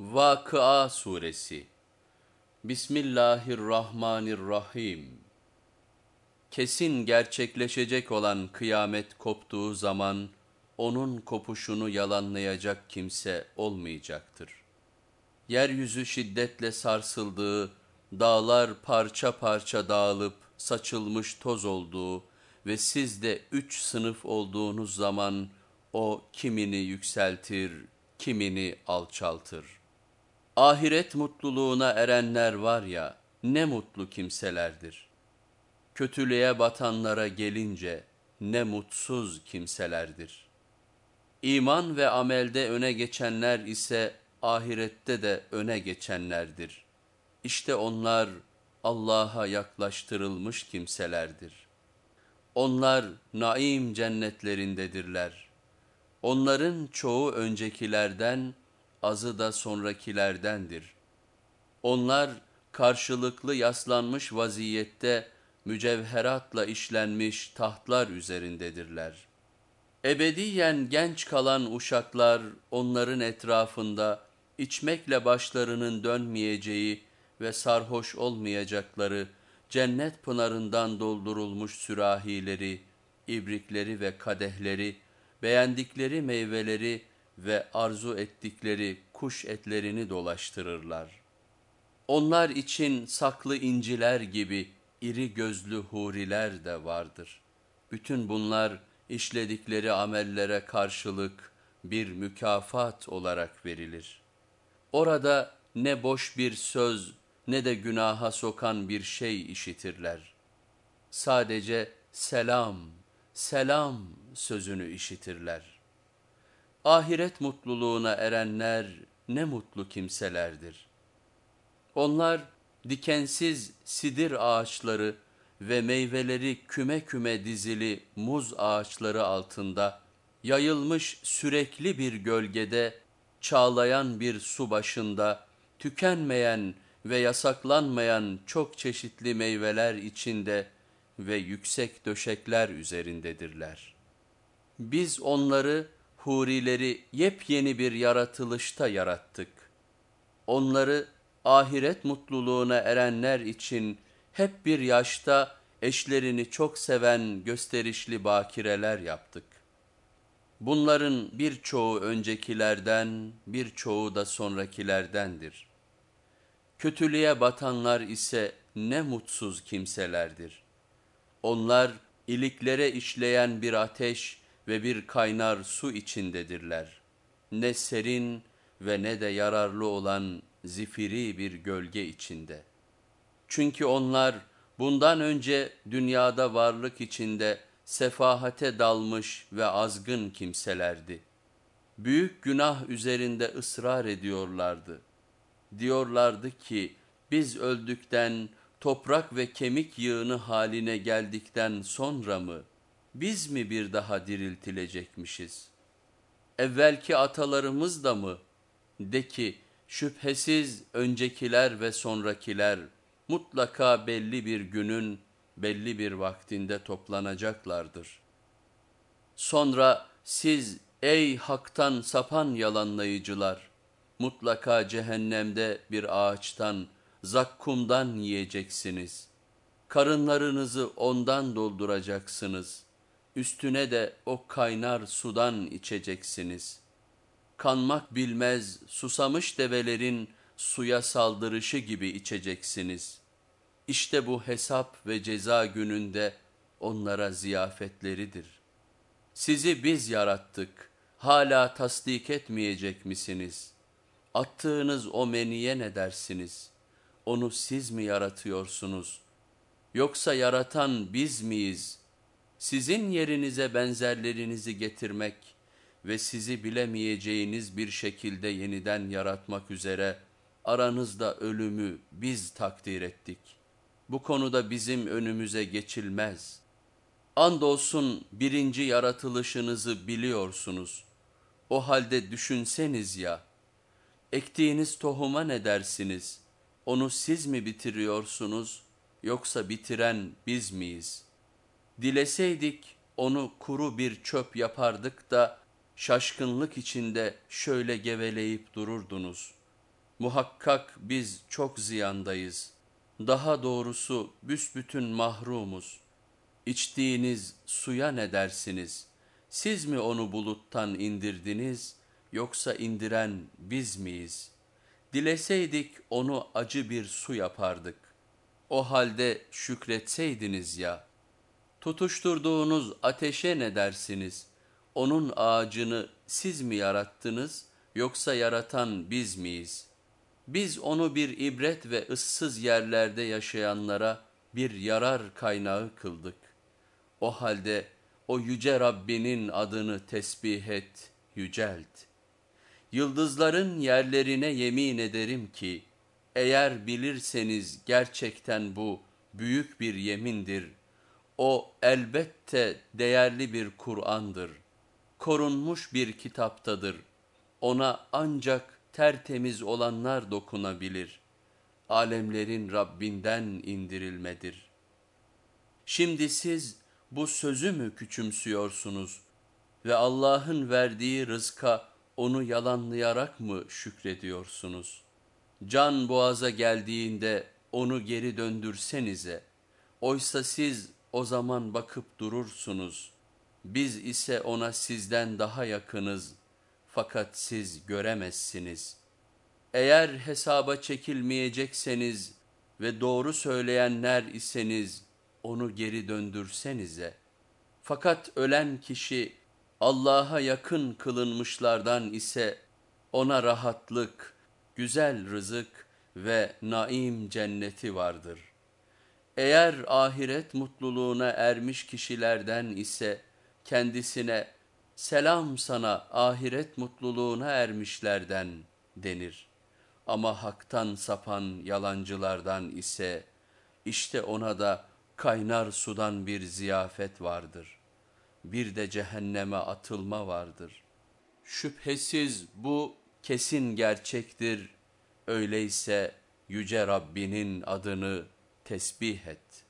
Vakıa Suresi Bismillahirrahmanirrahim Kesin gerçekleşecek olan kıyamet koptuğu zaman onun kopuşunu yalanlayacak kimse olmayacaktır. Yeryüzü şiddetle sarsıldığı, dağlar parça parça dağılıp saçılmış toz olduğu ve siz de üç sınıf olduğunuz zaman o kimini yükseltir, kimini alçaltır. Ahiret mutluluğuna erenler var ya, ne mutlu kimselerdir. Kötülüğe batanlara gelince ne mutsuz kimselerdir. İman ve amelde öne geçenler ise ahirette de öne geçenlerdir. İşte onlar Allah'a yaklaştırılmış kimselerdir. Onlar naim cennetlerindedirler. Onların çoğu öncekilerden, azı da sonrakilerdendir. Onlar karşılıklı yaslanmış vaziyette mücevheratla işlenmiş tahtlar üzerindedirler. Ebediyen genç kalan uşaklar onların etrafında içmekle başlarının dönmeyeceği ve sarhoş olmayacakları cennet pınarından doldurulmuş sürahileri, ibrikleri ve kadehleri, beğendikleri meyveleri ve arzu ettikleri kuş etlerini dolaştırırlar. Onlar için saklı inciler gibi iri gözlü huriler de vardır. Bütün bunlar işledikleri amellere karşılık bir mükafat olarak verilir. Orada ne boş bir söz ne de günaha sokan bir şey işitirler. Sadece selam, selam sözünü işitirler. Ahiret mutluluğuna erenler ne mutlu kimselerdir. Onlar dikensiz sidir ağaçları ve meyveleri küme küme dizili muz ağaçları altında, yayılmış sürekli bir gölgede, çağlayan bir su başında, tükenmeyen ve yasaklanmayan çok çeşitli meyveler içinde ve yüksek döşekler üzerindedirler. Biz onları, hurileri yepyeni bir yaratılışta yarattık. Onları ahiret mutluluğuna erenler için hep bir yaşta eşlerini çok seven gösterişli bakireler yaptık. Bunların birçoğu öncekilerden, birçoğu da sonrakilerdendir. Kötülüğe batanlar ise ne mutsuz kimselerdir. Onlar iliklere işleyen bir ateş ve bir kaynar su içindedirler. Ne serin ve ne de yararlı olan zifiri bir gölge içinde. Çünkü onlar bundan önce dünyada varlık içinde sefahate dalmış ve azgın kimselerdi. Büyük günah üzerinde ısrar ediyorlardı. Diyorlardı ki biz öldükten, toprak ve kemik yığını haline geldikten sonra mı, biz mi bir daha diriltilecekmişiz? Evvelki atalarımız da mı? De ki, şüphesiz öncekiler ve sonrakiler mutlaka belli bir günün, belli bir vaktinde toplanacaklardır. Sonra siz ey haktan sapan yalanlayıcılar, mutlaka cehennemde bir ağaçtan, zakkumdan yiyeceksiniz. Karınlarınızı ondan dolduracaksınız. Üstüne de o kaynar sudan içeceksiniz. Kanmak bilmez susamış develerin suya saldırışı gibi içeceksiniz. İşte bu hesap ve ceza gününde onlara ziyafetleridir. Sizi biz yarattık, hala tasdik etmeyecek misiniz? Attığınız o meniye ne dersiniz? Onu siz mi yaratıyorsunuz? Yoksa yaratan biz miyiz? Sizin yerinize benzerlerinizi getirmek ve sizi bilemeyeceğiniz bir şekilde yeniden yaratmak üzere aranızda ölümü biz takdir ettik. Bu konuda bizim önümüze geçilmez. Andolsun birinci yaratılışınızı biliyorsunuz. O halde düşünseniz ya, ektiğiniz tohuma ne dersiniz? Onu siz mi bitiriyorsunuz yoksa bitiren biz miyiz? Dileseydik onu kuru bir çöp yapardık da şaşkınlık içinde şöyle geveleyip dururdunuz.'' Muhakkak biz çok ziyandayız. Daha doğrusu büsbütün mahrumuz. İçtiğiniz suya ne dersiniz? Siz mi onu buluttan indirdiniz yoksa indiren biz miyiz? Dileseydik onu acı bir su yapardık. O halde şükretseydiniz ya. Tutuşturduğunuz ateşe ne dersiniz? Onun ağacını siz mi yarattınız yoksa yaratan biz miyiz? Biz onu bir ibret ve ıssız yerlerde yaşayanlara bir yarar kaynağı kıldık. O halde o yüce Rabbinin adını tesbih et, yücelt. Yıldızların yerlerine yemin ederim ki, eğer bilirseniz gerçekten bu büyük bir yemindir. O elbette değerli bir Kur'an'dır. Korunmuş bir kitaptadır. Ona ancak tertemiz olanlar dokunabilir. Alemlerin Rabbinden indirilmedir. Şimdi siz bu sözü mü küçümsüyorsunuz ve Allah'ın verdiği rızka onu yalanlayarak mı şükrediyorsunuz? Can boğaza geldiğinde onu geri döndürsenize. Oysa siz o zaman bakıp durursunuz. Biz ise ona sizden daha yakınız fakat siz göremezsiniz. Eğer hesaba çekilmeyecekseniz ve doğru söyleyenler iseniz onu geri döndürsenize. Fakat ölen kişi Allah'a yakın kılınmışlardan ise ona rahatlık, güzel rızık ve naim cenneti vardır. Eğer ahiret mutluluğuna ermiş kişilerden ise kendisine selam sana ahiret mutluluğuna ermişlerden denir. Ama haktan sapan yalancılardan ise işte ona da kaynar sudan bir ziyafet vardır. Bir de cehenneme atılma vardır. Şüphesiz bu kesin gerçektir. Öyleyse yüce Rabbinin adını tesbih et.''